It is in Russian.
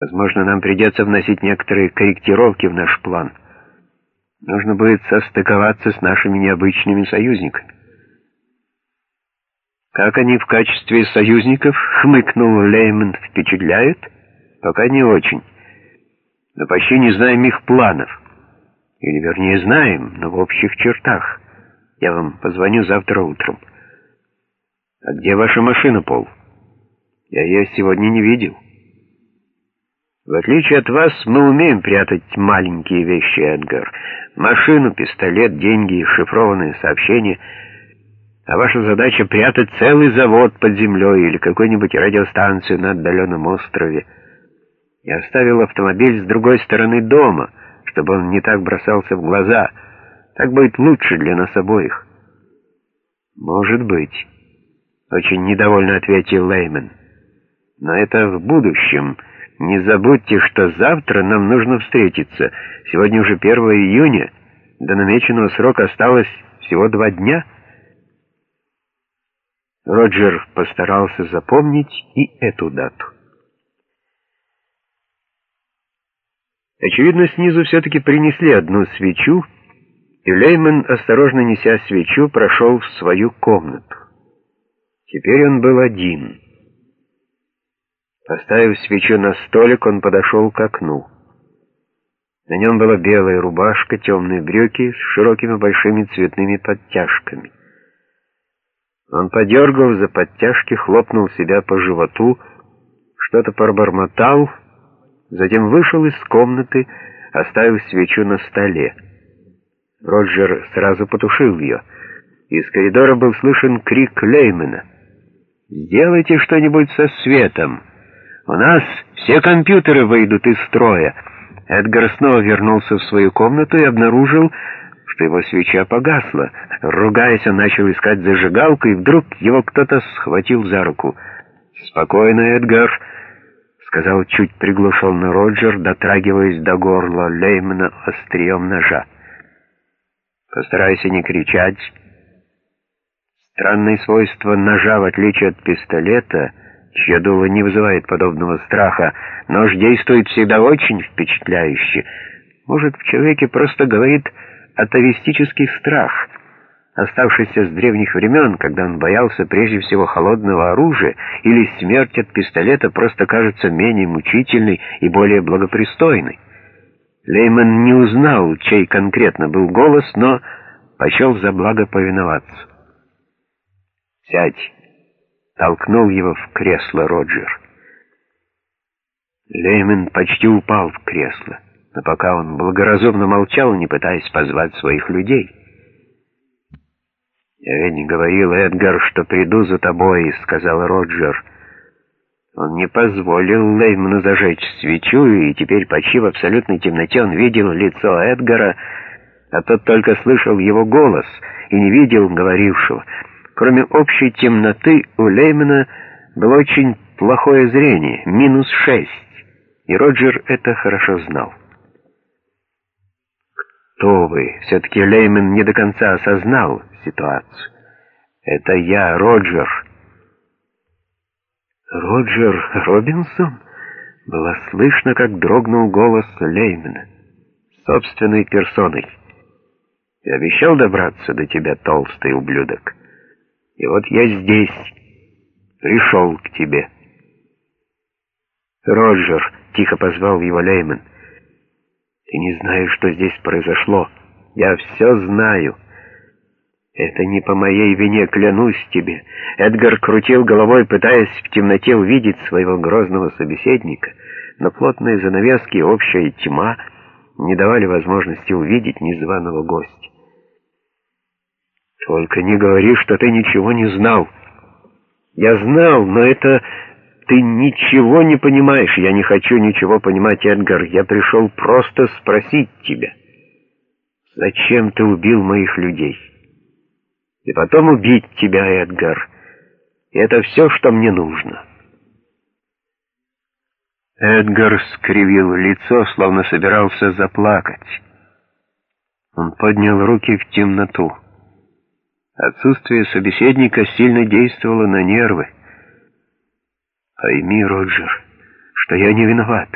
Возможно, нам придется вносить некоторые корректировки в наш план. Нужно будет состыковаться с нашими необычными союзниками. Как они в качестве союзников, хмыкнул Лейман, впечатляют? Пока не очень. Но почти не знаем их планов. Или, вернее, знаем, но в общих чертах. Я вам позвоню завтра утром. А где ваша машина, Пол? Я ее сегодня не видел. В отличие от вас, мы умеем прятать маленькие вещи, Эдгар. Машину, пистолет, деньги, шифрованные сообщения. А ваша задача — прятать целый завод под землей или какую-нибудь радиостанцию на отдаленном острове. Я оставил автомобиль с другой стороны дома, чтобы он не так бросался в глаза. Так будет лучше для нас обоих. Может быть, — очень недовольно ответил Леймен. Но это в будущем — не забудьте, что завтра нам нужно встретиться. Сегодня уже 1 июня. До намеченного срока осталось всего два дня. Роджер постарался запомнить и эту дату. Очевидно, снизу все-таки принесли одну свечу, и Лейман, осторожно неся свечу, прошел в свою комнату. Теперь он был один — Поставив свечу на столик, он подошел к окну. На нем была белая рубашка, темные брюки с широкими большими цветными подтяжками. Он подергал за подтяжки, хлопнул себя по животу, что-то пробормотал, затем вышел из комнаты, оставив свечу на столе. Роджер сразу потушил ее. Из коридора был слышен крик Леймена. «Сделайте что-нибудь со светом!» «У нас все компьютеры выйдут из строя». Эдгар снова вернулся в свою комнату и обнаружил, что его свеча погасла. Ругаясь, он начал искать зажигалку, и вдруг его кто-то схватил за руку. «Спокойно, Эдгар», — сказал чуть приглушенный Роджер, дотрагиваясь до горла Леймана острием ножа. «Постарайся не кричать». Странное свойство ножа, в отличие от пистолета — чье дуло не вызывает подобного страха. Нож действует всегда очень впечатляюще. Может, в человеке просто говорит атовистический страх, оставшийся с древних времен, когда он боялся прежде всего холодного оружия, или смерть от пистолета просто кажется менее мучительной и более благопристойной. Лейман не узнал, чей конкретно был голос, но почел за благо повиноваться. «Сядь!» Толкнул его в кресло Роджер. Леймен почти упал в кресло, но пока он благоразумно молчал, не пытаясь позвать своих людей. «Я ведь говорил, Эдгар, что приду за тобой», — сказал Роджер. Он не позволил Лейману зажечь свечу, и теперь почти в абсолютной темноте он видел лицо Эдгара, а тот только слышал его голос и не видел говорившего — Кроме общей темноты, у Леймена было очень плохое зрение, минус шесть, и Роджер это хорошо знал. «Кто вы?» Все-таки Леймен не до конца осознал ситуацию. «Это я, Роджер». «Роджер Робинсон?» Было слышно, как дрогнул голос Леймена. Собственной персоной. «Я обещал добраться до тебя, толстый ублюдок». И вот я здесь, пришел к тебе. Роджер, тихо позвал его Лейман. Ты не знаешь, что здесь произошло. Я все знаю. Это не по моей вине, клянусь тебе. Эдгар крутил головой, пытаясь в темноте увидеть своего грозного собеседника, но плотные занавески и общая тьма не давали возможности увидеть незваного гостя. Только не говори, что ты ничего не знал. Я знал, но это... Ты ничего не понимаешь. Я не хочу ничего понимать, Эдгар. Я пришел просто спросить тебя. Зачем ты убил моих людей? И потом убить тебя, Эдгар. Это все, что мне нужно. Эдгар скривил лицо, словно собирался заплакать. Он поднял руки в темноту. Отсутствие собеседника сильно действовало на нервы. «Пойми, Роджер, что я не виноват.